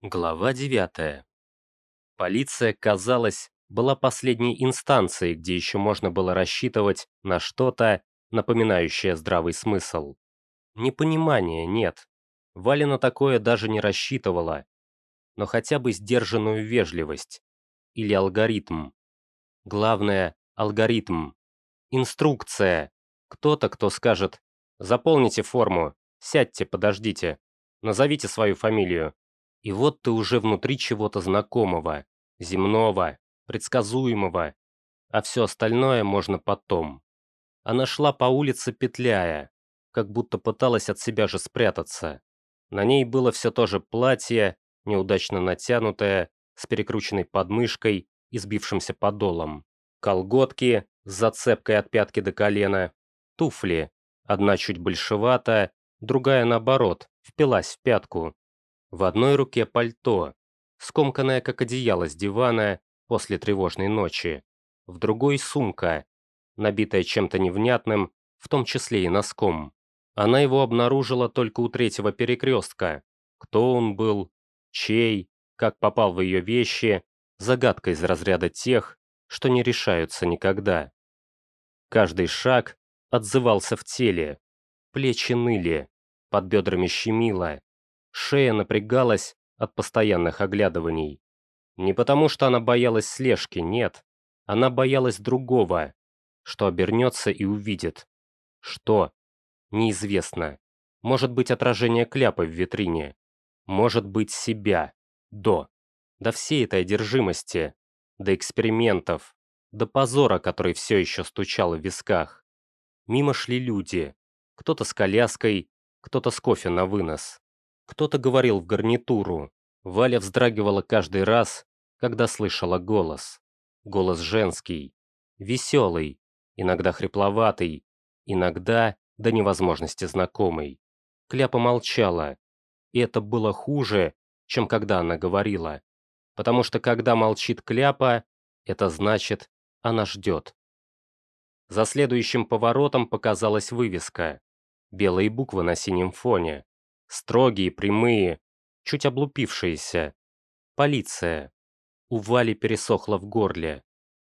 Глава 9. Полиция, казалось, была последней инстанцией, где еще можно было рассчитывать на что-то, напоминающее здравый смысл. Непонимания нет. Валя на такое даже не рассчитывала. Но хотя бы сдержанную вежливость. Или алгоритм. Главное – алгоритм. Инструкция. Кто-то, кто скажет «Заполните форму, сядьте, подождите, назовите свою фамилию». И вот ты уже внутри чего-то знакомого, земного, предсказуемого, а все остальное можно потом. Она шла по улице петляя, как будто пыталась от себя же спрятаться. На ней было все то же платье, неудачно натянутое, с перекрученной подмышкой и сбившимся подолом. Колготки с зацепкой от пятки до колена, туфли, одна чуть большевата, другая наоборот, впилась в пятку. В одной руке пальто, скомканное как одеяло с дивана после тревожной ночи. В другой сумка, набитая чем-то невнятным, в том числе и носком. Она его обнаружила только у третьего перекрестка. Кто он был, чей, как попал в ее вещи, загадка из разряда тех, что не решаются никогда. Каждый шаг отзывался в теле, плечи ныли, под бедрами щемило, Шея напрягалась от постоянных оглядываний. Не потому, что она боялась слежки, нет. Она боялась другого, что обернется и увидит. Что? Неизвестно. Может быть отражение кляпа в витрине. Может быть себя. До. До всей этой одержимости. До экспериментов. До позора, который все еще стучал в висках. Мимо шли люди. Кто-то с коляской, кто-то с кофе на вынос. Кто-то говорил в гарнитуру. Валя вздрагивала каждый раз, когда слышала голос. Голос женский, веселый, иногда хрипловатый, иногда до невозможности знакомый. Кляпа молчала, и это было хуже, чем когда она говорила. Потому что когда молчит Кляпа, это значит, она ждет. За следующим поворотом показалась вывеска. Белые буквы на синем фоне. Строгие, прямые, чуть облупившиеся. Полиция. У Вали пересохло в горле.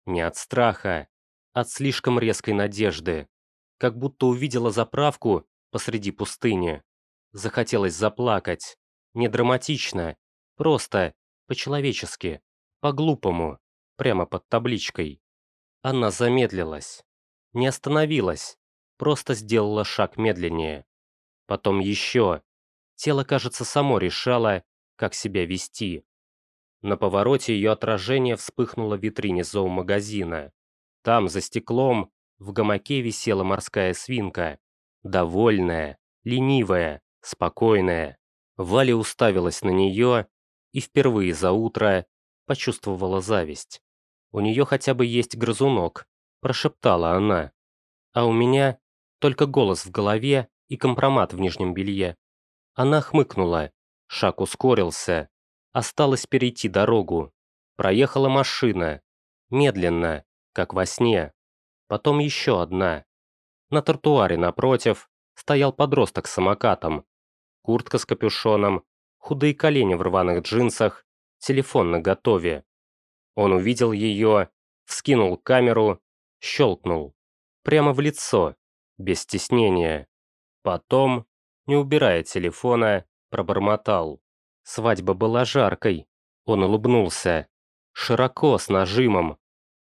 Не от страха, от слишком резкой надежды. Как будто увидела заправку посреди пустыни. Захотелось заплакать. Не драматично, просто, по-человечески, по-глупому, прямо под табличкой. Она замедлилась. Не остановилась, просто сделала шаг медленнее. Потом еще, Тело, кажется, само решало, как себя вести. На повороте ее отражение вспыхнуло в витрине зоомагазина. Там, за стеклом, в гамаке висела морская свинка. Довольная, ленивая, спокойная. Валя уставилась на нее и впервые за утро почувствовала зависть. «У нее хотя бы есть грызунок», – прошептала она. «А у меня только голос в голове и компромат в нижнем белье». Она хмыкнула. Шаг ускорился. Осталось перейти дорогу. Проехала машина. Медленно, как во сне. Потом еще одна. На тротуаре напротив стоял подросток с самокатом. Куртка с капюшоном, худые колени в рваных джинсах, телефон на готове. Он увидел ее, вскинул камеру, щелкнул. Прямо в лицо, без стеснения. Потом не убирая телефона, пробормотал. Свадьба была жаркой. Он улыбнулся. Широко, с нажимом.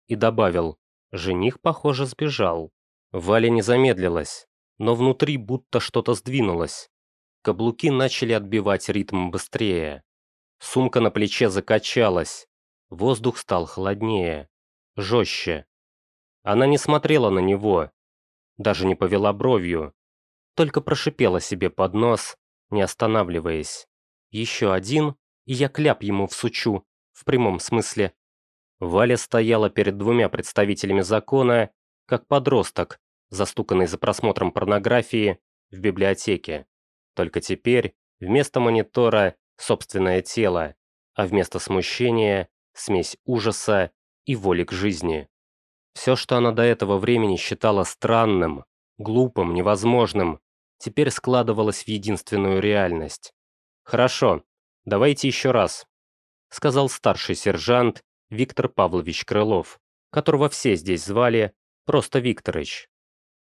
И добавил. Жених, похоже, сбежал. Валя не замедлилась, но внутри будто что-то сдвинулось. Каблуки начали отбивать ритм быстрее. Сумка на плече закачалась. Воздух стал холоднее, жестче. Она не смотрела на него, даже не повела бровью, только прошипела себе под нос, не останавливаясь. Еще один, и я кляп ему всучу, в прямом смысле. Валя стояла перед двумя представителями закона, как подросток, застуканный за просмотром порнографии в библиотеке. Только теперь вместо монитора собственное тело, а вместо смущения смесь ужаса и воли к жизни. Все, что она до этого времени считала странным, глупым, невозможным, теперь складывалось в единственную реальность. Хорошо, давайте еще раз», — сказал старший сержант Виктор Павлович Крылов, которого все здесь звали просто Викторыч.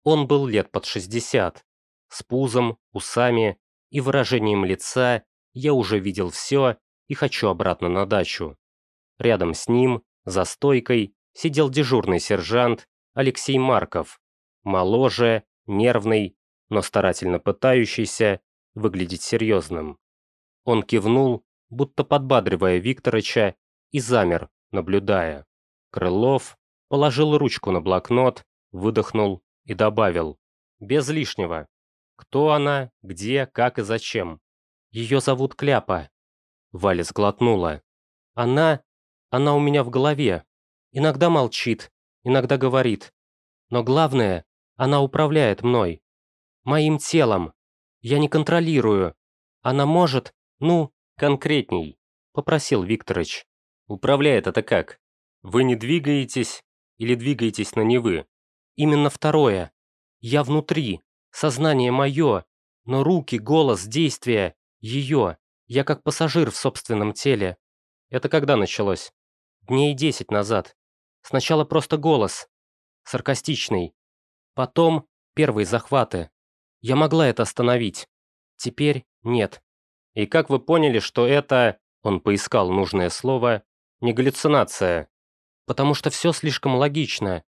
Он был лет под 60, с пузом, усами и выражением лица я уже видел все и хочу обратно на дачу. Рядом с ним, за стойкой, сидел дежурный сержант Алексей Марков, моложе, нервный, но старательно пытающийся выглядеть серьезным. Он кивнул, будто подбадривая Викторыча, и замер, наблюдая. Крылов положил ручку на блокнот, выдохнул и добавил. Без лишнего. Кто она, где, как и зачем. Ее зовут Кляпа. Валя сглотнула. Она... она у меня в голове. Иногда молчит, иногда говорит. Но главное, она управляет мной. Моим телом. Я не контролирую. Она может, ну, конкретней, попросил Викторыч. Управляет это как? Вы не двигаетесь или двигаетесь на невы? Именно второе. Я внутри, сознание мое, но руки, голос, действия ее. Я как пассажир в собственном теле. Это когда началось? Дней десять назад. Сначала просто голос. Саркастичный. Потом первые захваты. Я могла это остановить. Теперь нет. И как вы поняли, что это, он поискал нужное слово, не галлюцинация? Потому что все слишком логично.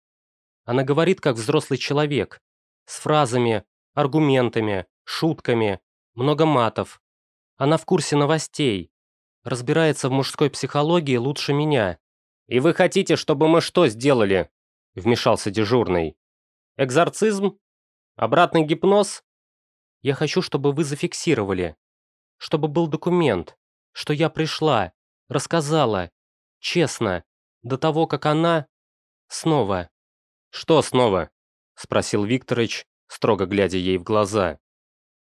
Она говорит как взрослый человек. С фразами, аргументами, шутками, много матов. Она в курсе новостей. Разбирается в мужской психологии лучше меня. «И вы хотите, чтобы мы что сделали?» Вмешался дежурный. «Экзорцизм? Обратный гипноз?» «Я хочу, чтобы вы зафиксировали. Чтобы был документ, что я пришла, рассказала, честно, до того, как она... снова». «Что снова?» — спросил Викторыч, строго глядя ей в глаза.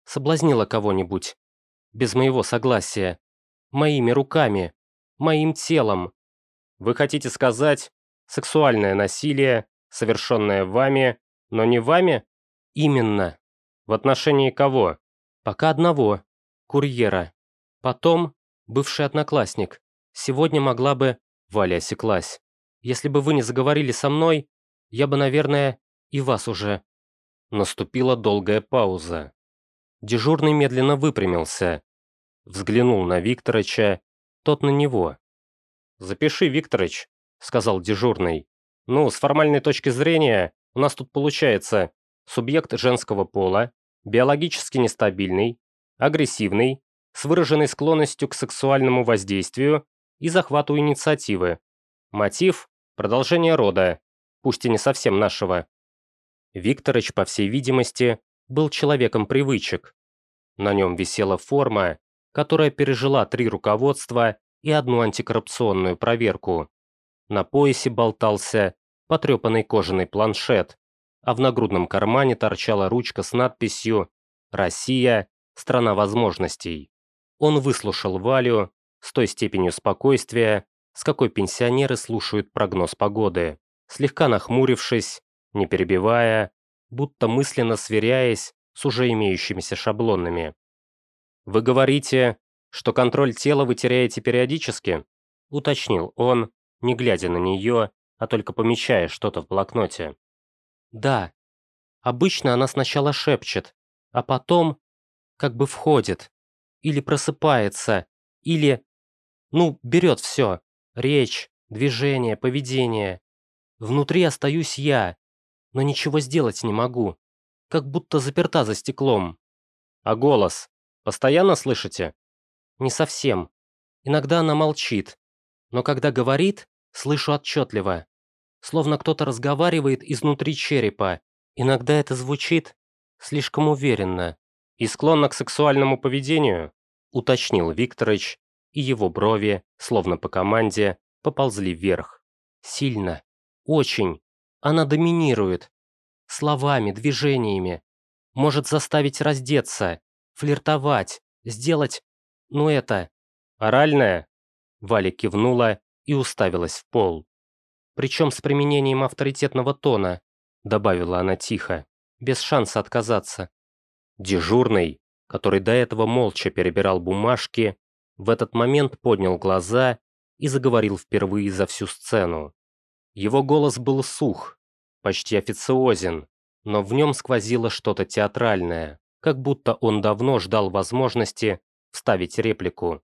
«Соблазнила кого-нибудь. Без моего согласия. Моими руками. Моим телом. Вы хотите сказать, сексуальное насилие, совершенное вами, но не вами? Именно. В отношении кого? Пока одного. Курьера. Потом бывший одноклассник. Сегодня могла бы... Валя осеклась. Если бы вы не заговорили со мной, я бы, наверное, и вас уже...» Наступила долгая пауза. Дежурный медленно выпрямился. Взглянул на Викторыча, тот на него. «Запиши, Викторыч», — сказал дежурный. «Ну, с формальной точки зрения, у нас тут получается субъект женского пола, биологически нестабильный, агрессивный, с выраженной склонностью к сексуальному воздействию и захвату инициативы. Мотив – продолжение рода, пусть и не совсем нашего. Викторыч, по всей видимости, был человеком привычек. На нем висела форма, которая пережила три руководства и одну антикоррупционную проверку. На поясе болтался потрепанный кожаный планшет, а в нагрудном кармане торчала ручка с надписью «Россия – страна возможностей». Он выслушал Валю с той степенью спокойствия, с какой пенсионеры слушают прогноз погоды слегка нахмурившись, не перебивая, будто мысленно сверяясь с уже имеющимися шаблонами. «Вы говорите, что контроль тела вы теряете периодически?» — уточнил он, не глядя на нее, а только помечая что-то в блокноте. «Да. Обычно она сначала шепчет, а потом как бы входит, или просыпается, или, ну, берет все, речь, движение, поведение. Внутри остаюсь я, но ничего сделать не могу, как будто заперта за стеклом. А голос? Постоянно слышите? Не совсем. Иногда она молчит, но когда говорит, слышу отчетливо. Словно кто-то разговаривает изнутри черепа. Иногда это звучит слишком уверенно. И склонна к сексуальному поведению, уточнил Викторович, и его брови, словно по команде, поползли вверх. Сильно. Очень. Она доминирует. Словами, движениями. Может заставить раздеться, флиртовать, сделать... Ну это... Оральное? Валя кивнула и уставилась в пол. Причем с применением авторитетного тона, добавила она тихо, без шанса отказаться. Дежурный, который до этого молча перебирал бумажки, в этот момент поднял глаза и заговорил впервые за всю сцену. Его голос был сух, почти официозен, но в нем сквозило что-то театральное, как будто он давно ждал возможности вставить реплику.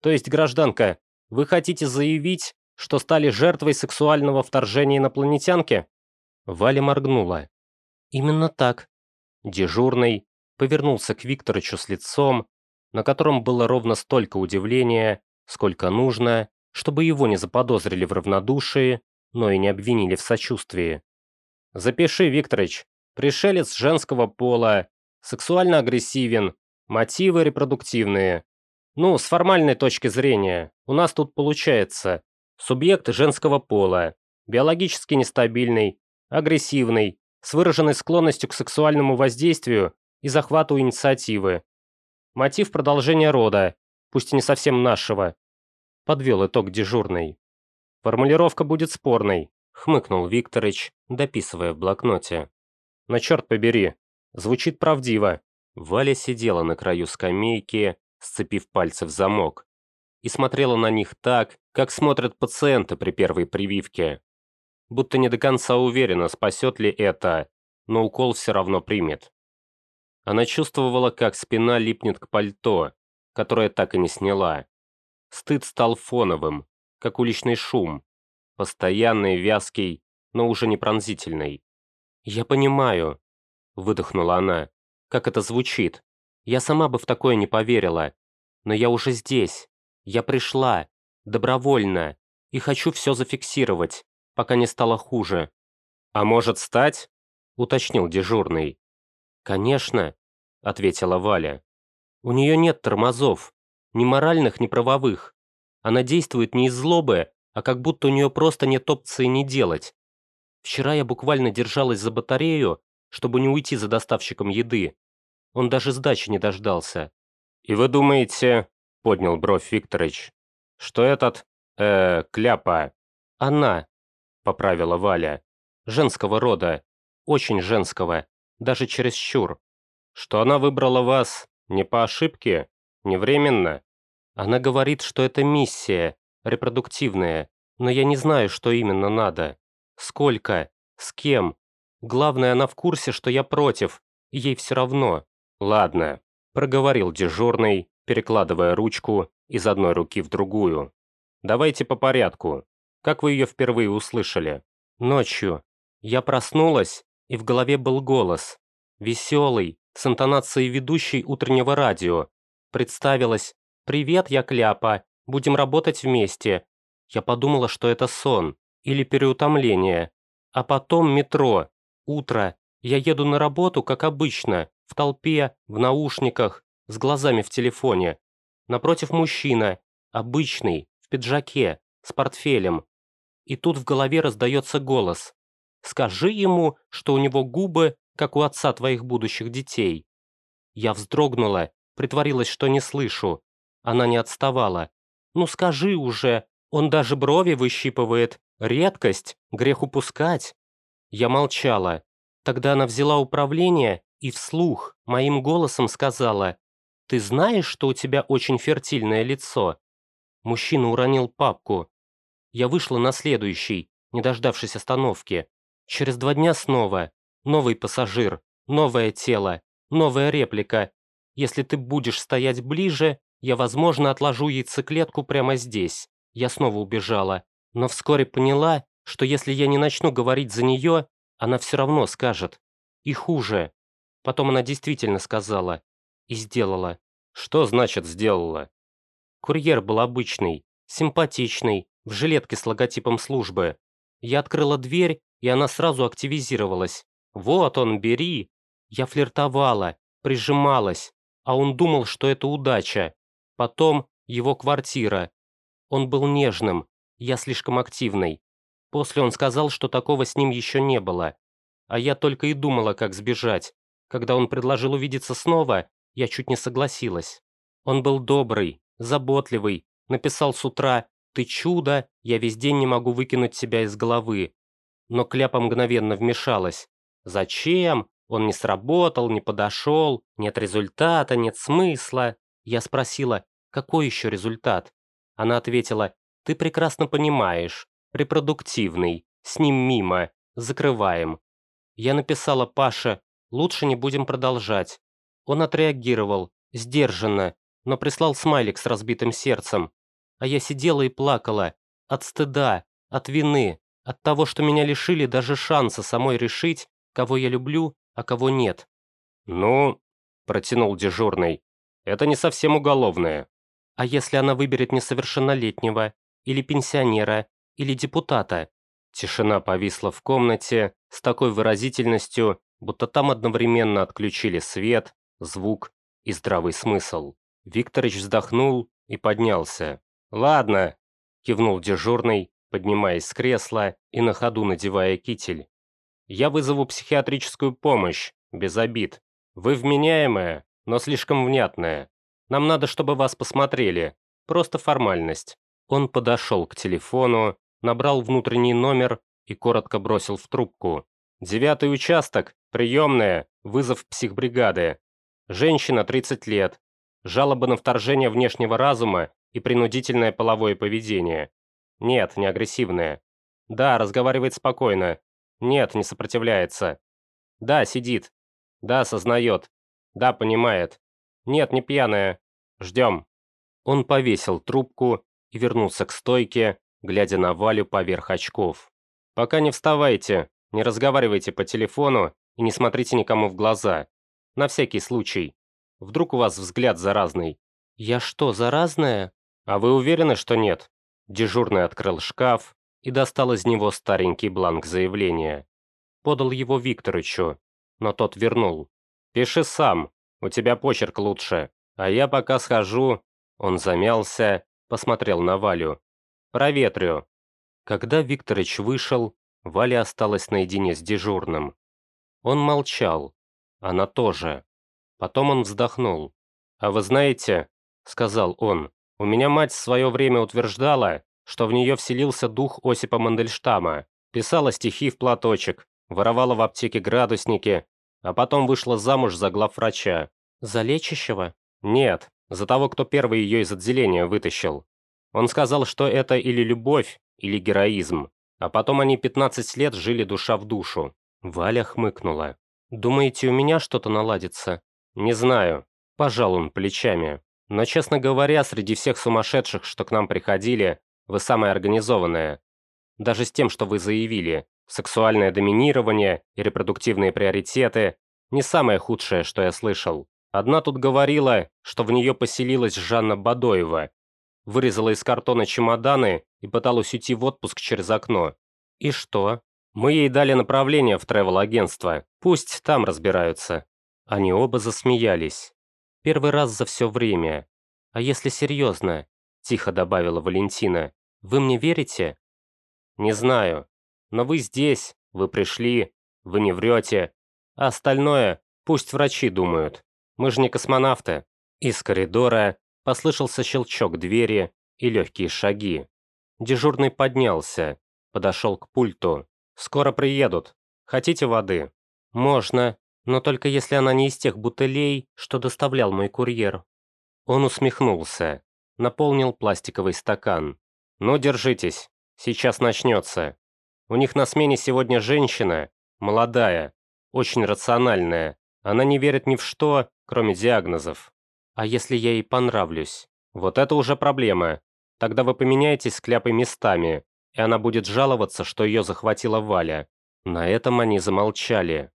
«То есть, гражданка, вы хотите заявить, что стали жертвой сексуального вторжения инопланетянки?» Валя моргнула. «Именно так». Дежурный повернулся к Викторовичу с лицом, на котором было ровно столько удивления, сколько нужно, чтобы его не заподозрили в равнодушии, но и не обвинили в сочувствии. «Запиши, Викторович, пришелец женского пола, сексуально агрессивен, мотивы репродуктивные. Ну, с формальной точки зрения, у нас тут получается субъект женского пола, биологически нестабильный, агрессивный, с выраженной склонностью к сексуальному воздействию и захвату инициативы. Мотив продолжения рода, пусть и не совсем нашего. Подвел итог дежурный. Формулировка будет спорной, хмыкнул Викторыч, дописывая в блокноте. Но черт побери, звучит правдиво. Валя сидела на краю скамейки, сцепив пальцы в замок, и смотрела на них так, как смотрят пациенты при первой прививке. Будто не до конца уверена, спасет ли это, но укол все равно примет. Она чувствовала, как спина липнет к пальто, которое так и не сняла. Стыд стал фоновым, как уличный шум, постоянный, вязкий, но уже не пронзительный. «Я понимаю», — выдохнула она, — «как это звучит. Я сама бы в такое не поверила. Но я уже здесь. Я пришла. Добровольно. И хочу все зафиксировать, пока не стало хуже». «А может стать?» — уточнил дежурный. «Конечно», — ответила Валя. «У нее нет тормозов, ни моральных, ни правовых. Она действует не из злобы, а как будто у нее просто нет опции не делать. Вчера я буквально держалась за батарею, чтобы не уйти за доставщиком еды. Он даже сдачи не дождался. «И вы думаете, — поднял бровь Викторович, — что этот, э, кляпа, она, — поправила Валя, — женского рода, очень женского, даже чересчур, что она выбрала вас не по ошибке, не временно. Она говорит, что это миссия, репродуктивная, но я не знаю, что именно надо. Сколько? С кем? Главное, она в курсе, что я против, ей все равно. Ладно, проговорил дежурный, перекладывая ручку из одной руки в другую. Давайте по порядку. Как вы ее впервые услышали? Ночью. Я проснулась, и в голове был голос. Веселый, с интонацией ведущей утреннего радио. Представилась «Привет, я Кляпа, будем работать вместе». Я подумала, что это сон или переутомление. А потом метро. Утро. Я еду на работу, как обычно, в толпе, в наушниках, с глазами в телефоне. Напротив мужчина, обычный, в пиджаке, с портфелем. И тут в голове раздается голос. «Скажи ему, что у него губы, как у отца твоих будущих детей». Я вздрогнула, притворилась, что не слышу. Она не отставала. «Ну скажи уже, он даже брови выщипывает. Редкость, грех упускать». Я молчала. Тогда она взяла управление и вслух, моим голосом сказала, «Ты знаешь, что у тебя очень фертильное лицо?» Мужчина уронил папку. Я вышла на следующий, не дождавшись остановки. Через два дня снова. Новый пассажир, новое тело, новая реплика. Если ты будешь стоять ближе, я, возможно, отложу яйцеклетку прямо здесь. Я снова убежала, но вскоре поняла, что если я не начну говорить за нее, она все равно скажет. И хуже. Потом она действительно сказала. И сделала. Что значит сделала? Курьер был обычный, симпатичный, в жилетке с логотипом службы. Я открыла дверь, и она сразу активизировалась. «Вот он, бери!» Я флиртовала, прижималась, а он думал, что это удача. Потом его квартира. Он был нежным, я слишком активной. После он сказал, что такого с ним еще не было. А я только и думала, как сбежать. Когда он предложил увидеться снова, я чуть не согласилась. Он был добрый, заботливый, написал с утра «Ты чудо, я весь день не могу выкинуть себя из головы». Но Кляпа мгновенно вмешалась. «Зачем? Он не сработал, не подошел, нет результата, нет смысла». Я спросила Какой еще результат? Она ответила, ты прекрасно понимаешь, репродуктивный, с ним мимо, закрываем. Я написала Паше, лучше не будем продолжать. Он отреагировал, сдержанно, но прислал смайлик с разбитым сердцем. А я сидела и плакала, от стыда, от вины, от того, что меня лишили даже шанса самой решить, кого я люблю, а кого нет. «Ну», – протянул дежурный, – «это не совсем уголовное». «А если она выберет несовершеннолетнего, или пенсионера, или депутата?» Тишина повисла в комнате с такой выразительностью, будто там одновременно отключили свет, звук и здравый смысл. Викторыч вздохнул и поднялся. «Ладно», – кивнул дежурный, поднимаясь с кресла и на ходу надевая китель. «Я вызову психиатрическую помощь, без обид. Вы вменяемая, но слишком внятная. Нам надо, чтобы вас посмотрели. Просто формальность». Он подошел к телефону, набрал внутренний номер и коротко бросил в трубку. «Девятый участок, приемная, вызов психбригады. Женщина, 30 лет. Жалоба на вторжение внешнего разума и принудительное половое поведение. Нет, не агрессивное. Да, разговаривает спокойно. Нет, не сопротивляется. Да, сидит. Да, сознает. Да, понимает. Нет, не пьяная. Ждем. Он повесил трубку и вернулся к стойке, глядя на Валю поверх очков. «Пока не вставайте, не разговаривайте по телефону и не смотрите никому в глаза. На всякий случай. Вдруг у вас взгляд заразный». «Я что, заразная?» «А вы уверены, что нет?» Дежурный открыл шкаф и достал из него старенький бланк заявления. Подал его Викторычу, но тот вернул. «Пиши сам, у тебя почерк лучше, а я пока схожу...» Он замялся, посмотрел на Валю. «Проветрю». Когда Викторыч вышел, Валя осталась наедине с дежурным. Он молчал, она тоже. Потом он вздохнул. «А вы знаете, — сказал он, у меня мать в свое время утверждала, что в нее вселился дух Осипа Мандельштама, писала стихи в платочек, воровала в аптеке градусники, а потом вышла замуж за главврача. За лечащего? Нет, за того, кто первый ее из отделения вытащил. Он сказал, что это или любовь, или героизм. А потом они 15 лет жили душа в душу. Валя хмыкнула. «Думаете, у меня что-то наладится?» «Не знаю». Пожал он плечами. Но, честно говоря, среди всех сумасшедших, что к нам приходили, вы самая организованная. Даже с тем, что вы заявили, сексуальное доминирование и репродуктивные приоритеты – не самое худшее, что я слышал. Одна тут говорила, что в нее поселилась Жанна Бадоева, вырезала из картона чемоданы и пыталась уйти в отпуск через окно. И что? Мы ей дали направление в тревел-агентство, пусть там разбираются. Они оба засмеялись. Первый раз за все время. А если серьезно, тихо добавила Валентина, вы мне верите? Не знаю. Но вы здесь, вы пришли, вы не врете. А остальное пусть врачи думают. Мы же не космонавты. Из коридора послышался щелчок двери и легкие шаги. Дежурный поднялся, подошел к пульту. «Скоро приедут. Хотите воды?» «Можно», но только если она не из тех бутылей, что доставлял мой курьер». Он усмехнулся, наполнил пластиковый стакан. «Ну, держитесь, сейчас начнется. У них на смене сегодня женщина, молодая, очень рациональная. Она не верит ни в что, кроме диагнозов. А если я ей понравлюсь? Вот это уже проблема. Тогда вы поменяетесь с кляпой местами, и она будет жаловаться, что ее захватила Валя». На этом они замолчали.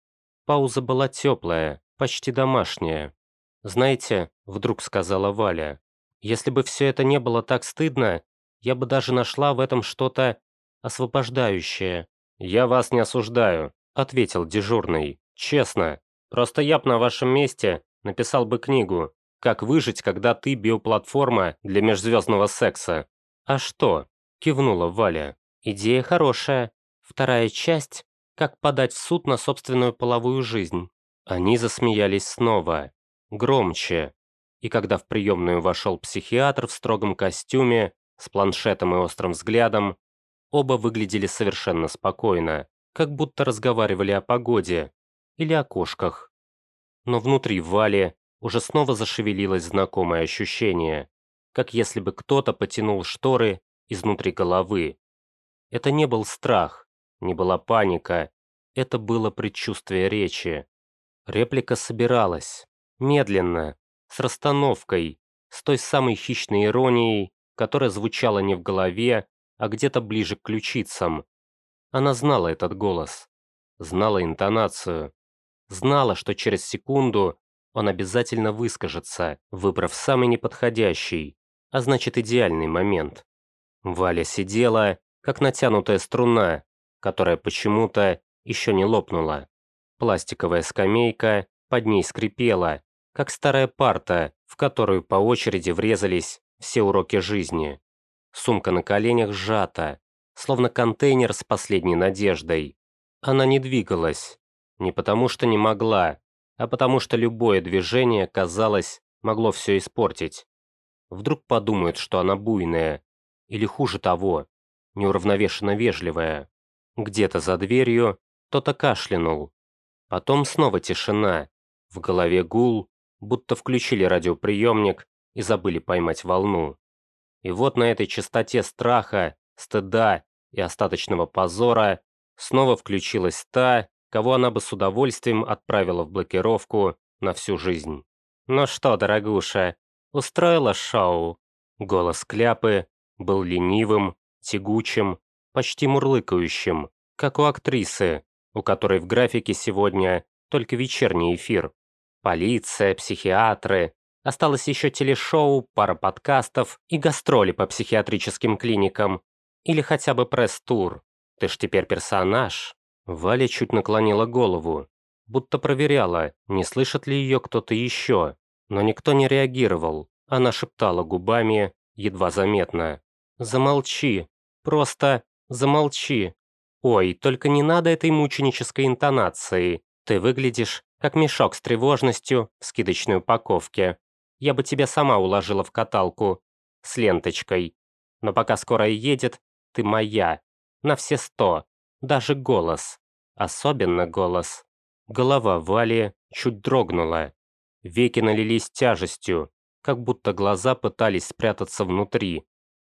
Пауза была теплая, почти домашняя. «Знаете», — вдруг сказала Валя, «если бы все это не было так стыдно, я бы даже нашла в этом что-то освобождающее». «Я вас не осуждаю», — ответил дежурный. «Честно. Просто я б на вашем месте написал бы книгу «Как выжить, когда ты биоплатформа для межзвездного секса». «А что?» — кивнула Валя. «Идея хорошая. Вторая часть как подать в суд на собственную половую жизнь. Они засмеялись снова, громче. И когда в приемную вошел психиатр в строгом костюме, с планшетом и острым взглядом, оба выглядели совершенно спокойно, как будто разговаривали о погоде или о кошках. Но внутри Вали уже снова зашевелилось знакомое ощущение. как если бы кто-то потянул шторы изнутри головы. Это не был страх, не была паника, это было предчувствие речи. Реплика собиралась, медленно, с расстановкой, с той самой хищной иронией, которая звучала не в голове, а где-то ближе к ключицам. Она знала этот голос, знала интонацию, знала, что через секунду он обязательно выскажется, выбрав самый неподходящий, а значит идеальный момент. Валя сидела, как натянутая струна, которая почему-то еще не лопнула. Пластиковая скамейка под ней скрипела, как старая парта, в которую по очереди врезались все уроки жизни. Сумка на коленях сжата, словно контейнер с последней надеждой. Она не двигалась, не потому что не могла, а потому что любое движение, казалось, могло все испортить. Вдруг подумают, что она буйная, или хуже того, неуравновешенно вежливая. Где-то за дверью кто-то кашлянул. Потом снова тишина, в голове гул, будто включили радиоприемник и забыли поймать волну. И вот на этой частоте страха, стыда и остаточного позора снова включилась та, кого она бы с удовольствием отправила в блокировку на всю жизнь. «Ну что, дорогуша, устроила шоу?» Голос Кляпы был ленивым, тягучим, почти мурлыкающим, как у актрисы, у которой в графике сегодня только вечерний эфир. Полиция, психиатры, осталось еще телешоу, пара подкастов и гастроли по психиатрическим клиникам. Или хотя бы пресс-тур. Ты ж теперь персонаж. Валя чуть наклонила голову, будто проверяла, не слышит ли ее кто-то еще, но никто не реагировал. Она шептала губами, едва заметно. «Замолчи, просто замолчи. Ой, только не надо этой мученической интонации. Ты выглядишь, как мешок с тревожностью в скидочной упаковке. Я бы тебя сама уложила в каталку. С ленточкой. Но пока скорая едет, ты моя. На все сто. Даже голос. Особенно голос. Голова Вали чуть дрогнула. Веки налились тяжестью, как будто глаза пытались спрятаться внутри.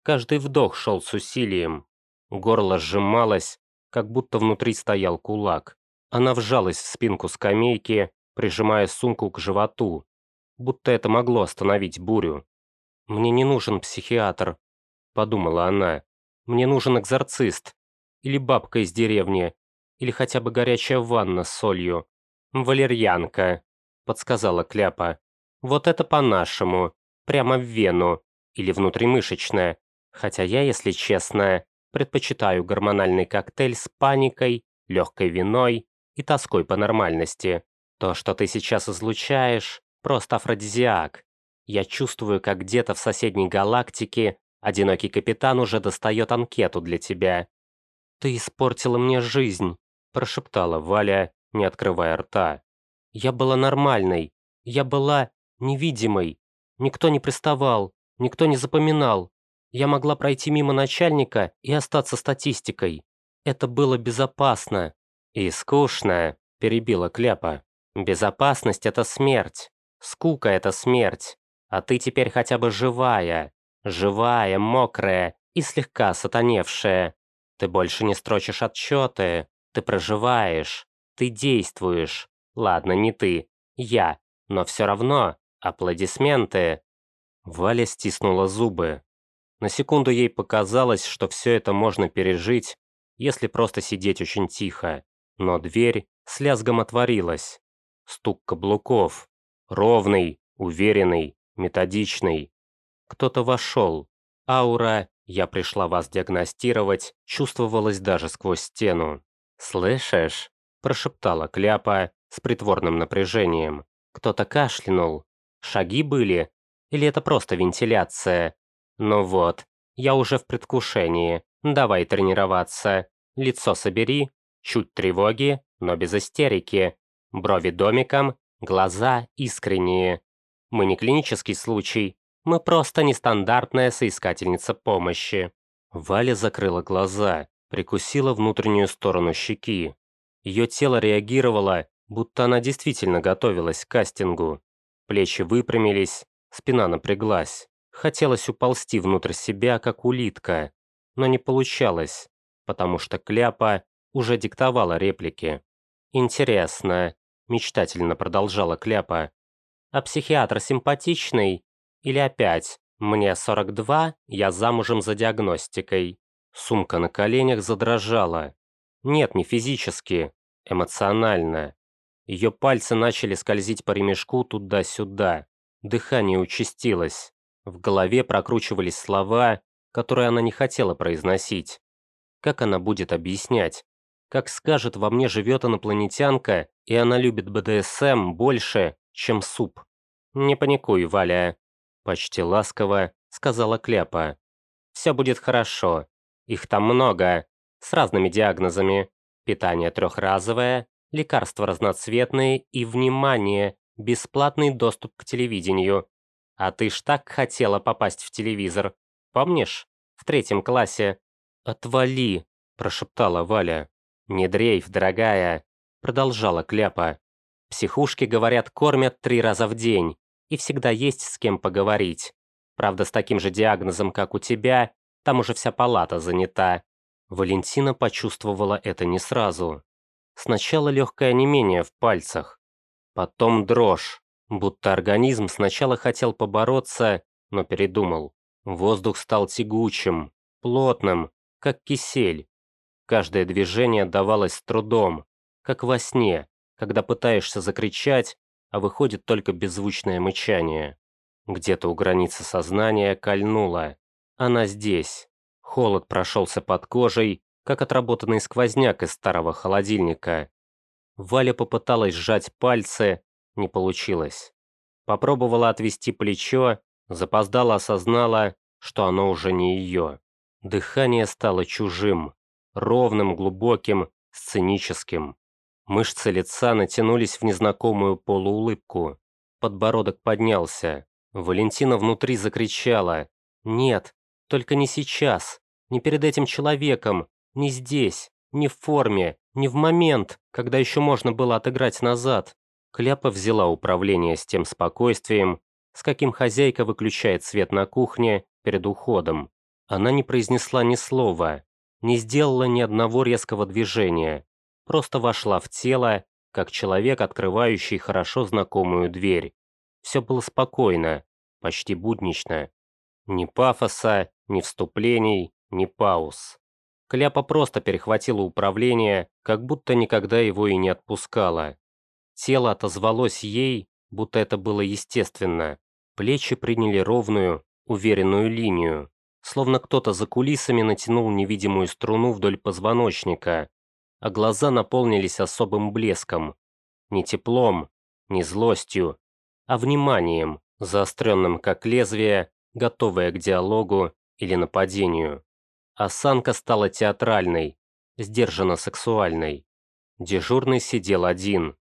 Каждый вдох шел с усилием. Горло сжималось, как будто внутри стоял кулак. Она вжалась в спинку скамейки, прижимая сумку к животу, будто это могло остановить бурю. «Мне не нужен психиатр», — подумала она. «Мне нужен экзорцист. Или бабка из деревни, или хотя бы горячая ванна с солью. «Валерьянка», — подсказала Кляпа. «Вот это по-нашему. Прямо в вену. Или внутримышечная. Хотя я, если честно, предпочитаю гормональный коктейль с паникой, легкой виной и тоской по нормальности. То, что ты сейчас излучаешь, просто афродизиак. Я чувствую, как где-то в соседней галактике одинокий капитан уже достает анкету для тебя. «Ты испортила мне жизнь», – прошептала Валя, не открывая рта. «Я была нормальной. Я была невидимой. Никто не приставал, никто не запоминал. Я могла пройти мимо начальника и остаться статистикой. Это было безопасно». «И скучно», – перебила Кляпа. «Безопасность – это смерть. Скука – это смерть. А ты теперь хотя бы живая. Живая, мокрая и слегка сатаневшая. Ты больше не строчишь отчеты, ты проживаешь, ты действуешь. Ладно, не ты, я, но все равно аплодисменты. Валя стиснула зубы. На секунду ей показалось, что все это можно пережить, если просто сидеть очень тихо. Но дверь с лязгом отворилась. Стук каблуков. Ровный, уверенный, методичный. Кто-то вошел. Аура я пришла вас диагностировать, чувствовалось даже сквозь стену. «Слышишь?» – прошептала Кляпа с притворным напряжением. Кто-то кашлянул. Шаги были? Или это просто вентиляция? Ну вот, я уже в предвкушении. Давай тренироваться. Лицо собери, чуть тревоги, но без истерики. Брови домиком, глаза искренние. Мы не клинический случай, мы просто нестандартная соискательница помощи». Валя закрыла глаза, прикусила внутреннюю сторону щеки. Ее тело реагировало, будто она действительно готовилась к кастингу. Плечи выпрямились, спина напряглась. Хотелось уползти внутрь себя, как улитка, но не получалось, потому что Кляпа уже диктовала реплики. «Интересно», – мечтательно продолжала Кляпа. «А психиатр симпатичный? Или опять? Мне 42, я замужем за диагностикой». Сумка на коленях задрожала. Нет, не физически, эмоционально. Ее пальцы начали скользить по ремешку туда-сюда. Дыхание участилось. В голове прокручивались слова, которые она не хотела произносить. Как она будет объяснять? Как скажет, во мне живет инопланетянка, и она любит БДСМ больше, чем суп. «Не паникуй, Валя», – почти ласково сказала Кляпа. «Все будет хорошо. Их там много, с разными диагнозами. Питание трехразовое, лекарства разноцветные и, внимание, бесплатный доступ к телевидению. А ты ж так хотела попасть в телевизор. Помнишь? В третьем классе. «Отвали!» – прошептала Валя. «Не дрейф, дорогая!» – продолжала Кляпа. «Психушки, говорят, кормят три раза в день, и всегда есть с кем поговорить. Правда, с таким же диагнозом, как у тебя, там уже вся палата занята». Валентина почувствовала это не сразу. Сначала легкое онемение в пальцах, потом дрожь, будто организм сначала хотел побороться, но передумал. Воздух стал тягучим, плотным, как кисель. Каждое движение давалось с трудом, как во сне, когда пытаешься закричать, а выходит только беззвучное мычание. Где-то у границы сознания кольнуло. Она здесь. Холод прошелся под кожей, как отработанный сквозняк из старого холодильника. Валя попыталась сжать пальцы, не получилось. Попробовала отвести плечо, запоздала осознала, что оно уже не ее. Дыхание стало чужим, ровным, глубоким, сценическим. Мышцы лица натянулись в незнакомую полуулыбку. Подбородок поднялся. Валентина внутри закричала. «Нет, только не сейчас, не перед этим человеком, не здесь, не в форме, не в момент, когда еще можно было отыграть назад». Кляпа взяла управление с тем спокойствием, с каким хозяйка выключает свет на кухне перед уходом. Она не произнесла ни слова, не сделала ни одного резкого движения, просто вошла в тело, как человек, открывающий хорошо знакомую дверь. Все было спокойно, почти буднично. Ни пафоса, ни вступлений, ни пауз. Кляпа просто перехватила управление, как будто никогда его и не отпускала. Тело отозвалось ей, будто это было естественно. Плечи приняли ровную, уверенную линию словно кто-то за кулисами натянул невидимую струну вдоль позвоночника, а глаза наполнились особым блеском. Не теплом, не злостью, а вниманием, заостренным как лезвие, готовое к диалогу или нападению. Осанка стала театральной, сдержанно сексуальной. Дежурный сидел один.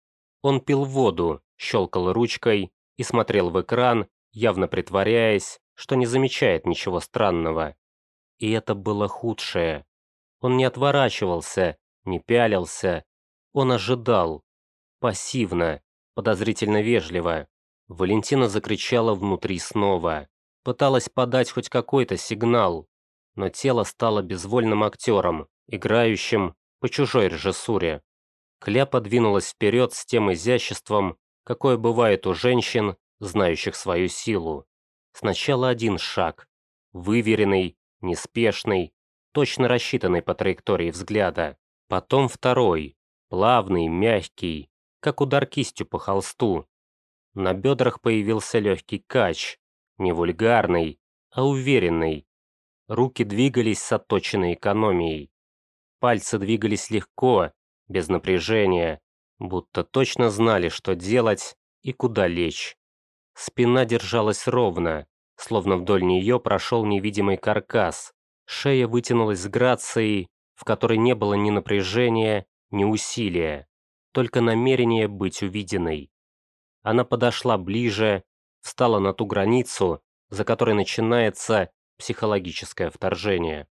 Он пил воду, щелкал ручкой и смотрел в экран, явно притворяясь, что не замечает ничего странного. И это было худшее. Он не отворачивался, не пялился. Он ожидал. Пассивно, подозрительно вежливо. Валентина закричала внутри снова. Пыталась подать хоть какой-то сигнал. Но тело стало безвольным актером, играющим по чужой режиссуре. Кляпа двинулась вперед с тем изяществом, какое бывает у женщин, знающих свою силу. Сначала один шаг, выверенный, неспешный, точно рассчитанный по траектории взгляда. Потом второй, плавный, мягкий, как удар кистью по холсту. На бедрах появился легкий кач, не вульгарный, а уверенный. Руки двигались с отточенной экономией. Пальцы двигались легко, без напряжения, будто точно знали, что делать и куда лечь. Спина держалась ровно, словно вдоль нее прошел невидимый каркас. Шея вытянулась с грацией, в которой не было ни напряжения, ни усилия, только намерение быть увиденной. Она подошла ближе, встала на ту границу, за которой начинается психологическое вторжение.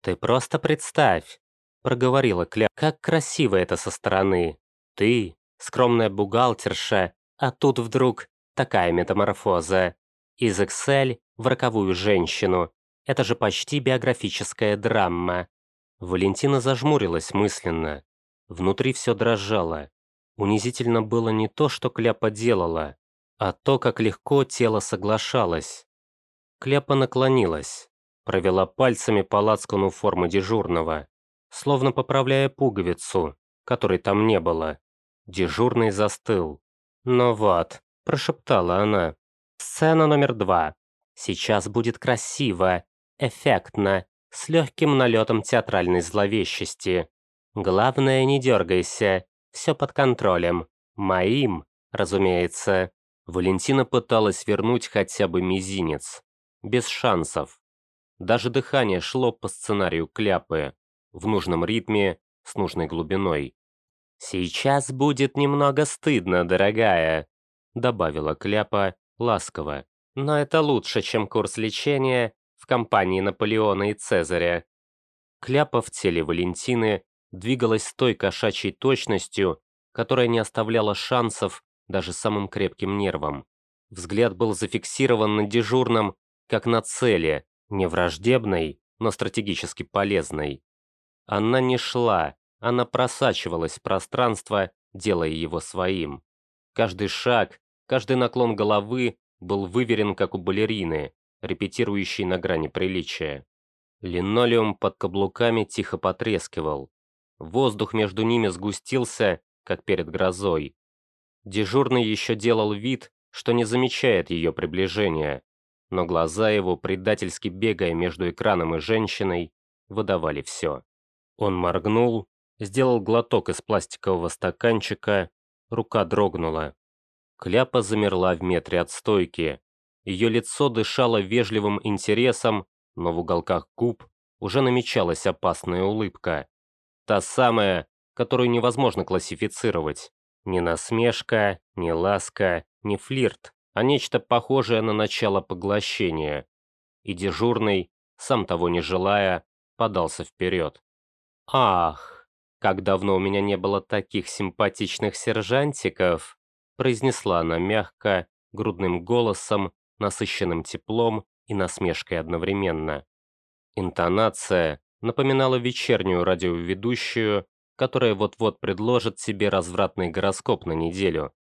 «Ты просто представь», — проговорила Кля, — «как красиво это со стороны. Ты, скромная бухгалтерша, а тут вдруг такая метаморфоза. Из Excel в роковую женщину. Это же почти биографическая драма. Валентина зажмурилась мысленно. Внутри все дрожало. Унизительно было не то, что Кляпа делала, а то, как легко тело соглашалось. Кляпа наклонилась, провела пальцами по лацкану формы дежурного, словно поправляя пуговицу, которой там не было. Дежурный застыл. «Ну вот», – прошептала она. «Сцена номер два. Сейчас будет красиво, эффектно, с легким налетом театральной зловещести. Главное, не дергайся, все под контролем. Моим, разумеется». Валентина пыталась вернуть хотя бы мизинец. Без шансов. Даже дыхание шло по сценарию кляпы, в нужном ритме, с нужной глубиной. «Сейчас будет немного стыдно, дорогая», — добавила кляпа ласково. «Но это лучше, чем курс лечения в компании Наполеона и Цезаря». Кляпа в теле Валентины двигалась с той кошачьей точностью, которая не оставляла шансов даже самым крепким нервам. Взгляд был зафиксирован на дежурном, как на цели, не враждебной, но стратегически полезной. Она не шла, она просачивалась в пространство, делая его своим. Каждый шаг, каждый наклон головы был выверен, как у балерины, репетирующей на грани приличия. Линолеум под каблуками тихо потрескивал. Воздух между ними сгустился, как перед грозой. Дежурный еще делал вид, что не замечает ее приближения, но глаза его, предательски бегая между экраном и женщиной, выдавали все. Он моргнул, сделал глоток из пластикового стаканчика, рука дрогнула. Кляпа замерла в метре от стойки. Ее лицо дышало вежливым интересом, но в уголках губ уже намечалась опасная улыбка. Та самая, которую невозможно классифицировать. Ни насмешка, ни ласка, ни флирт а нечто похожее на начало поглощения. И дежурный, сам того не желая, подался вперед. «Ах, как давно у меня не было таких симпатичных сержантиков!» произнесла она мягко, грудным голосом, насыщенным теплом и насмешкой одновременно. Интонация напоминала вечернюю радиоведущую, которая вот-вот предложит себе развратный гороскоп на неделю.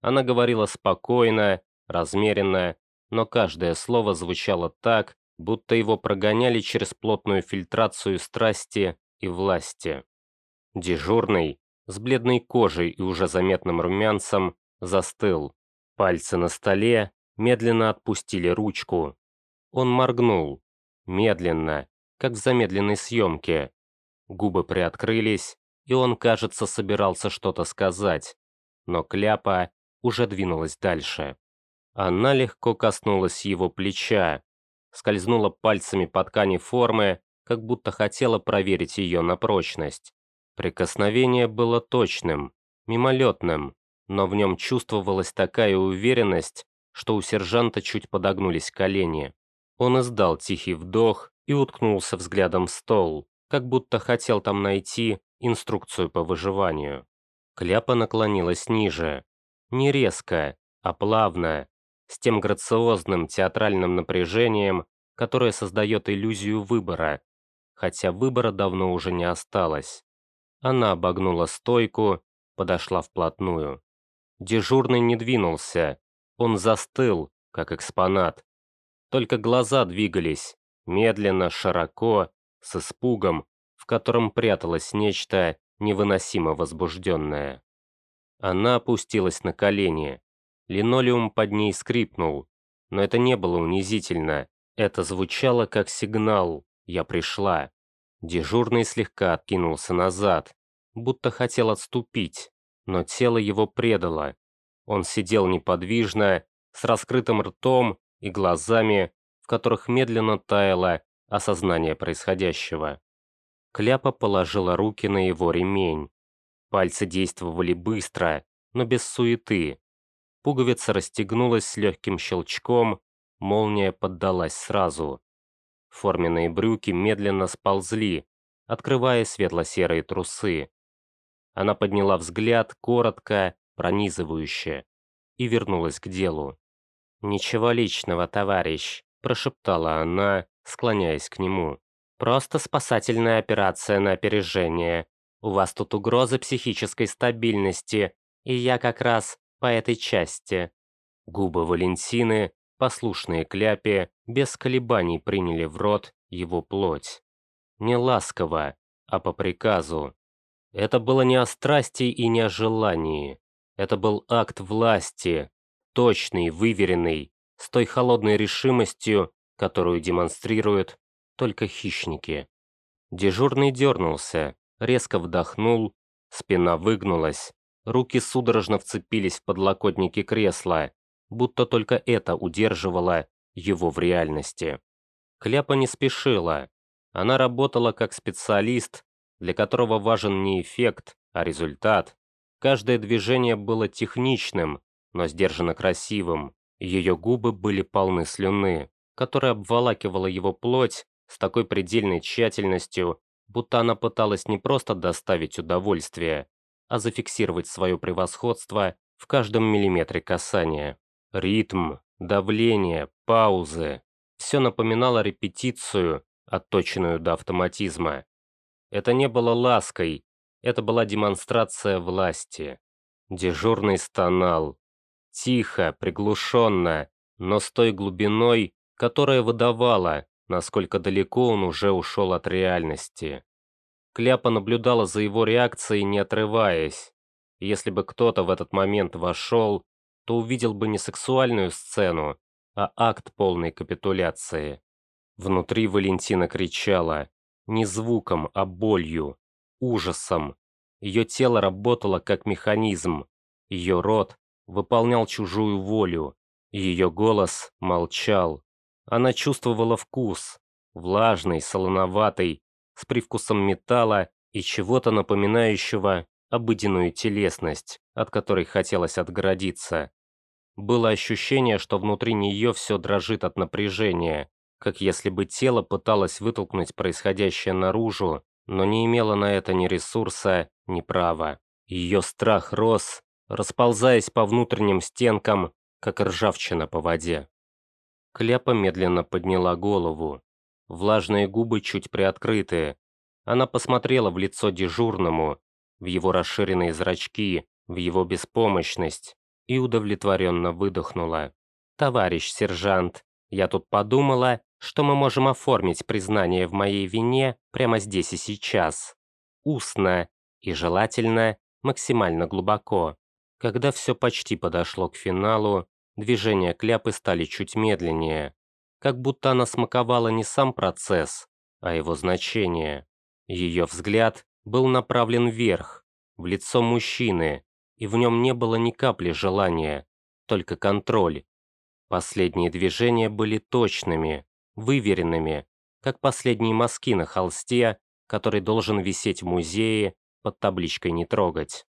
Она говорила спокойно, размеренно, но каждое слово звучало так, будто его прогоняли через плотную фильтрацию страсти и власти. Дежурный, с бледной кожей и уже заметным румянцем, застыл. Пальцы на столе медленно отпустили ручку. Он моргнул. Медленно, как в замедленной съемке. Губы приоткрылись, и он, кажется, собирался что-то сказать. Но кляпа уже двинулась дальше. Она легко коснулась его плеча, скользнула пальцами по ткани формы, как будто хотела проверить ее на прочность. Прикосновение было точным, мимолетным, но в нем чувствовалась такая уверенность, что у сержанта чуть подогнулись колени. Он издал тихий вдох и уткнулся взглядом в стол, как будто хотел там найти инструкцию по выживанию. Кляпа наклонилась ниже, не резко, а плавно, с тем грациозным театральным напряжением, которое создает иллюзию выбора, хотя выбора давно уже не осталось. Она обогнула стойку, подошла вплотную. Дежурный не двинулся, он застыл, как экспонат. Только глаза двигались, медленно, широко, с испугом, в котором пряталось нечто невыносимо возбужденное. Она опустилась на колени. Линолеум под ней скрипнул. Но это не было унизительно. Это звучало как сигнал «Я пришла». Дежурный слегка откинулся назад, будто хотел отступить, но тело его предало. Он сидел неподвижно, с раскрытым ртом и глазами, в которых медленно таяло осознание происходящего. Кляпа положила руки на его ремень. Пальцы действовали быстро, но без суеты. Пуговица расстегнулась с легким щелчком, молния поддалась сразу. Форменные брюки медленно сползли, открывая светло-серые трусы. Она подняла взгляд коротко, пронизывающе, и вернулась к делу. «Ничего личного, товарищ», – прошептала она, склоняясь к нему. «Просто спасательная операция на опережение. У вас тут угрозы психической стабильности, и я как раз по этой части». Губы Валентины, послушные кляпе, без колебаний приняли в рот его плоть. Не ласково, а по приказу. Это было не о страсти и не о желании. Это был акт власти, точный, выверенный, с той холодной решимостью, которую демонстрируют только хищники. Дежурный дернулся, резко вдохнул, спина выгнулась, руки судорожно вцепились в подлокотники кресла, будто только это удерживало его в реальности. Кляпа не спешила. Она работала как специалист, для которого важен не эффект, а результат. Каждое движение было техничным, но сдержанно красивым. Ее губы были полны слюны, которая обволакивала его плоть с такой предельной тщательностью, будто она пыталась не просто доставить удовольствие, а зафиксировать свое превосходство в каждом миллиметре касания. Ритм, давление, паузы – все напоминало репетицию, отточенную до автоматизма. Это не было лаской, это была демонстрация власти. Дежурный стонал. Тихо, приглушенно, но с той глубиной, которая выдавала, насколько далеко он уже ушел от реальности. Кляпа наблюдала за его реакцией, не отрываясь. Если бы кто-то в этот момент вошел, то увидел бы не сексуальную сцену, а акт полной капитуляции. Внутри Валентина кричала, не звуком, а болью, ужасом. Ее тело работало как механизм, ее рот выполнял чужую волю, ее голос молчал. Она чувствовала вкус, влажный, солоноватый, с привкусом металла и чего-то напоминающего обыденную телесность, от которой хотелось отгородиться. Было ощущение, что внутри нее все дрожит от напряжения, как если бы тело пыталось вытолкнуть происходящее наружу, но не имело на это ни ресурса, ни права. Ее страх рос, расползаясь по внутренним стенкам, как ржавчина по воде. Кляпа медленно подняла голову. Влажные губы чуть приоткрыты. Она посмотрела в лицо дежурному, в его расширенные зрачки, в его беспомощность и удовлетворенно выдохнула. «Товарищ сержант, я тут подумала, что мы можем оформить признание в моей вине прямо здесь и сейчас. Устно и желательно максимально глубоко. Когда все почти подошло к финалу, движения кляпы стали чуть медленнее, как будто она смаковала не сам процесс, а его значение. Ее взгляд был направлен вверх, в лицо мужчины, и в нем не было ни капли желания, только контроль. Последние движения были точными, выверенными, как последние мазки на холсте, который должен висеть в музее под табличкой «Не трогать».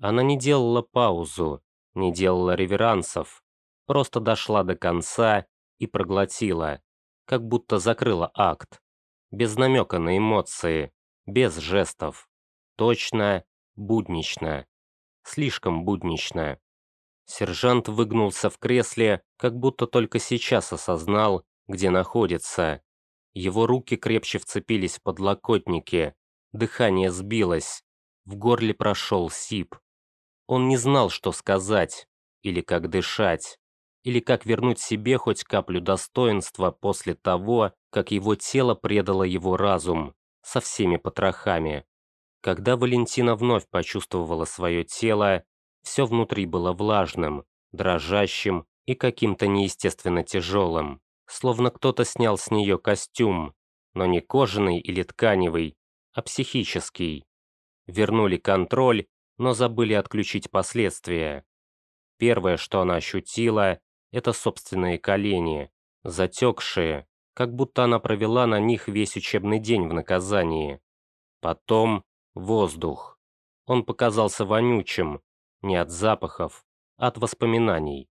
Она не делала паузу, не делала реверансов, просто дошла до конца и проглотила, как будто закрыла акт, без намека на эмоции, без жестов, точно, буднично. Слишком буднично. Сержант выгнулся в кресле, как будто только сейчас осознал, где находится. Его руки крепче вцепились в подлокотники, дыхание сбилось, в горле прошел сип. Он не знал, что сказать, или как дышать, или как вернуть себе хоть каплю достоинства после того, как его тело предало его разум со всеми потрохами. Когда Валентина вновь почувствовала свое тело, все внутри было влажным, дрожащим и каким-то неестественно тяжелым, словно кто-то снял с нее костюм, но не кожаный или тканевый, а психический. Вернули контроль, но забыли отключить последствия. Первое, что она ощутила, это собственные колени, затекшие, как будто она провела на них весь учебный день в наказании. Потом Воздух. Он показался вонючим, не от запахов, а от воспоминаний.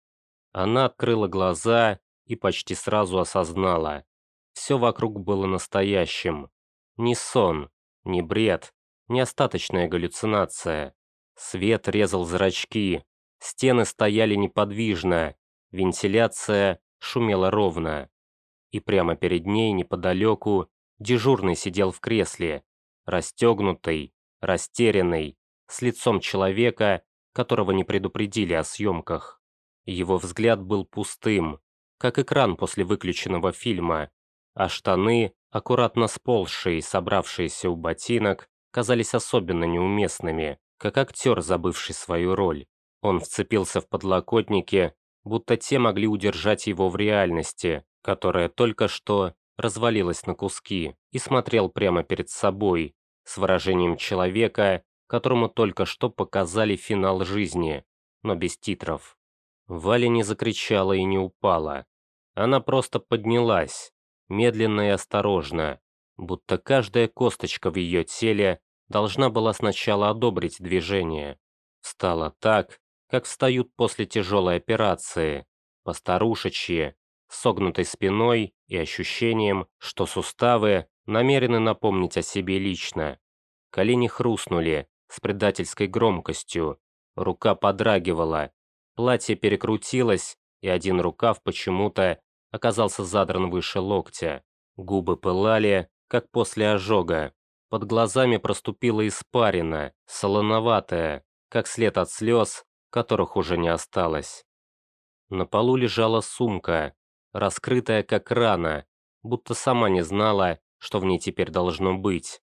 Она открыла глаза и почти сразу осознала. Все вокруг было настоящим. Не сон, не бред, не остаточная галлюцинация. Свет резал зрачки, стены стояли неподвижно, Вентиляция шумела ровно. И прямо перед ней, неподалеку, дежурный сидел в кресле, расстегнутый, растерянный, с лицом человека, которого не предупредили о съемках. Его взгляд был пустым, как экран после выключенного фильма, а штаны, аккуратно сползшие и собравшиеся у ботинок, казались особенно неуместными, как актер, забывший свою роль. Он вцепился в подлокотники, будто те могли удержать его в реальности, которая только что развалилась на куски, и смотрел прямо перед собой, с выражением человека, которому только что показали финал жизни, но без титров. Валя не закричала и не упала. Она просто поднялась, медленно и осторожно, будто каждая косточка в ее теле должна была сначала одобрить движение. Встала так, как встают после тяжелой операции, постарушечьи, согнутой спиной и ощущением, что суставы намерены напомнить о себе лично. Колени хрустнули с предательской громкостью, рука подрагивала, платье перекрутилось, и один рукав почему-то оказался задран выше локтя. Губы пылали, как после ожога. Под глазами проступила испарина, солоноватая, как след от слез, которых уже не осталось. На полу лежала сумка, раскрытая как рана, будто сама не знала, что в ней теперь должно быть.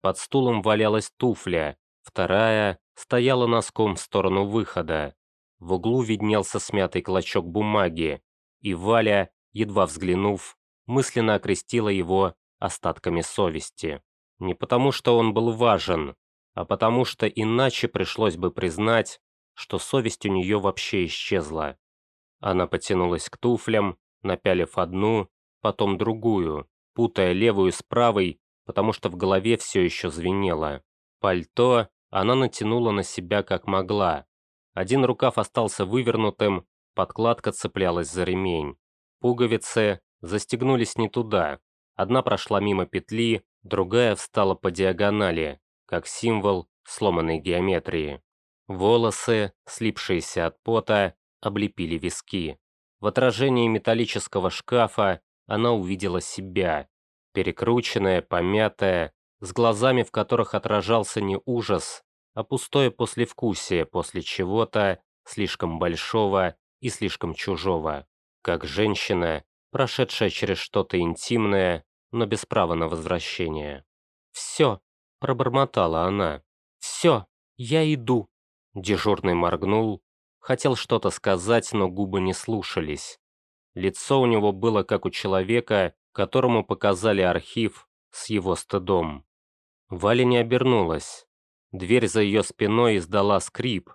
Под стулом валялась туфля, вторая стояла носком в сторону выхода. В углу виднелся смятый клочок бумаги, и Валя, едва взглянув, мысленно окрестила его остатками совести. Не потому, что он был важен, а потому что иначе пришлось бы признать, что совесть у нее вообще исчезла. Она потянулась к туфлям, напялив одну, потом другую, путая левую с правой, потому что в голове все еще звенело. Пальто она натянула на себя как могла. Один рукав остался вывернутым, подкладка цеплялась за ремень. Пуговицы застегнулись не туда. Одна прошла мимо петли, другая встала по диагонали, как символ сломанной геометрии. Волосы, слипшиеся от пота, облепили виски. В отражении металлического шкафа она увидела себя, перекрученная, помятая, с глазами, в которых отражался не ужас, а пустое послевкусие после чего-то слишком большого и слишком чужого, как женщина, прошедшая через что-то интимное, но без права на возвращение. «Все», — пробормотала она, — «все, я иду». Дежурный моргнул, хотел что-то сказать, но губы не слушались. Лицо у него было как у человека, которому показали архив с его стыдом. Валя не обернулась. Дверь за ее спиной издала скрип,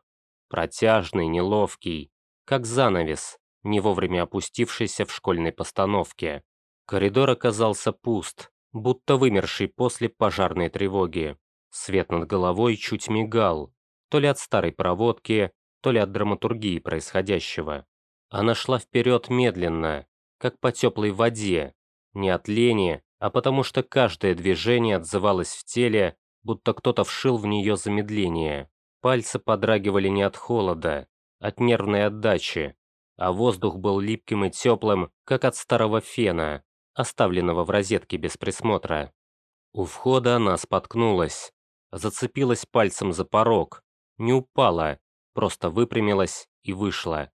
протяжный, неловкий, как занавес, не вовремя опустившийся в школьной постановке. Коридор оказался пуст, будто вымерший после пожарной тревоги. Свет над головой чуть мигал, то ли от старой проводки, то ли от драматургии происходящего. Она шла вперед медленно, как по теплой воде, не от лени, а потому что каждое движение отзывалось в теле, будто кто-то вшил в нее замедление. Пальцы подрагивали не от холода, от нервной отдачи, а воздух был липким и теплым, как от старого фена, оставленного в розетке без присмотра. У входа она споткнулась, зацепилась пальцем за порог, не упала, просто выпрямилась и вышла.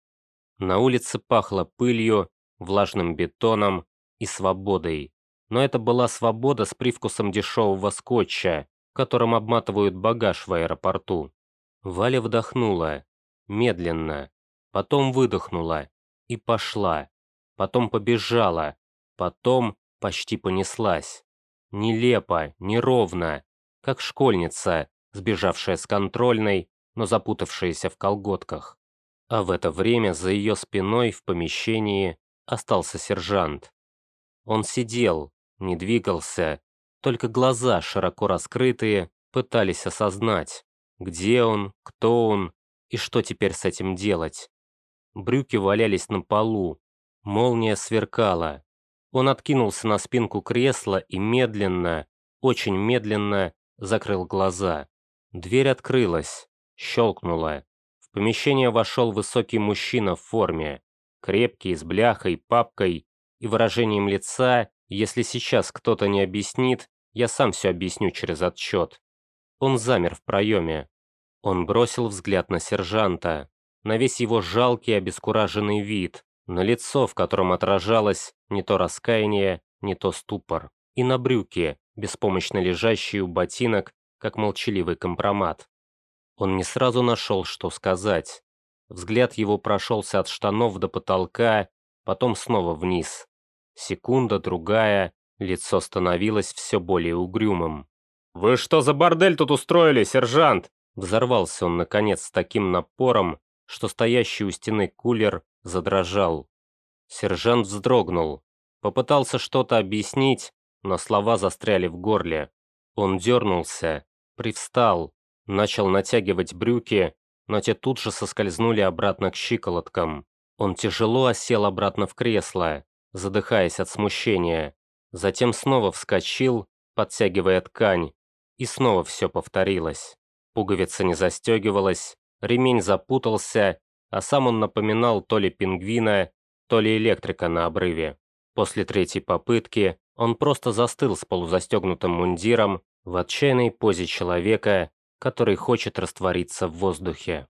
На улице пахло пылью, влажным бетоном и свободой. Но это была свобода с привкусом дешевого скотча, которым обматывают багаж в аэропорту. Валя вдохнула, медленно, потом выдохнула и пошла, потом побежала, потом почти понеслась. Нелепо, неровно, как школьница, сбежавшая с контрольной но запутавшаяся в колготках. А в это время за ее спиной в помещении остался сержант. Он сидел, не двигался, только глаза, широко раскрытые, пытались осознать, где он, кто он и что теперь с этим делать. Брюки валялись на полу, молния сверкала. Он откинулся на спинку кресла и медленно, очень медленно закрыл глаза. Дверь открылась. Щелкнуло. В помещение вошел высокий мужчина в форме. крепкий, с бляхой, папкой и выражением лица, если сейчас кто-то не объяснит, я сам все объясню через отчет. Он замер в проеме. Он бросил взгляд на сержанта, на весь его жалкий обескураженный вид, на лицо, в котором отражалось не то раскаяние, не то ступор, и на брюки, беспомощно лежащие у ботинок, как молчаливый компромат. Он не сразу нашел, что сказать. Взгляд его прошелся от штанов до потолка, потом снова вниз. Секунда, другая, лицо становилось все более угрюмым. «Вы что за бордель тут устроили, сержант?» Взорвался он, наконец, с таким напором, что стоящий у стены кулер задрожал. Сержант вздрогнул. Попытался что-то объяснить, но слова застряли в горле. Он дернулся, привстал, начал натягивать брюки, но те тут же соскользнули обратно к щиколоткам. Он тяжело осел обратно в кресло, задыхаясь от смущения. Затем снова вскочил, подтягивая ткань, и снова все повторилось. Пуговица не застегивалась, ремень запутался, а сам он напоминал то ли пингвина, то ли электрика на обрыве. После третьей попытки он просто застыл с полузастегнутым мундиром в отчаянной позе человека, который хочет раствориться в воздухе.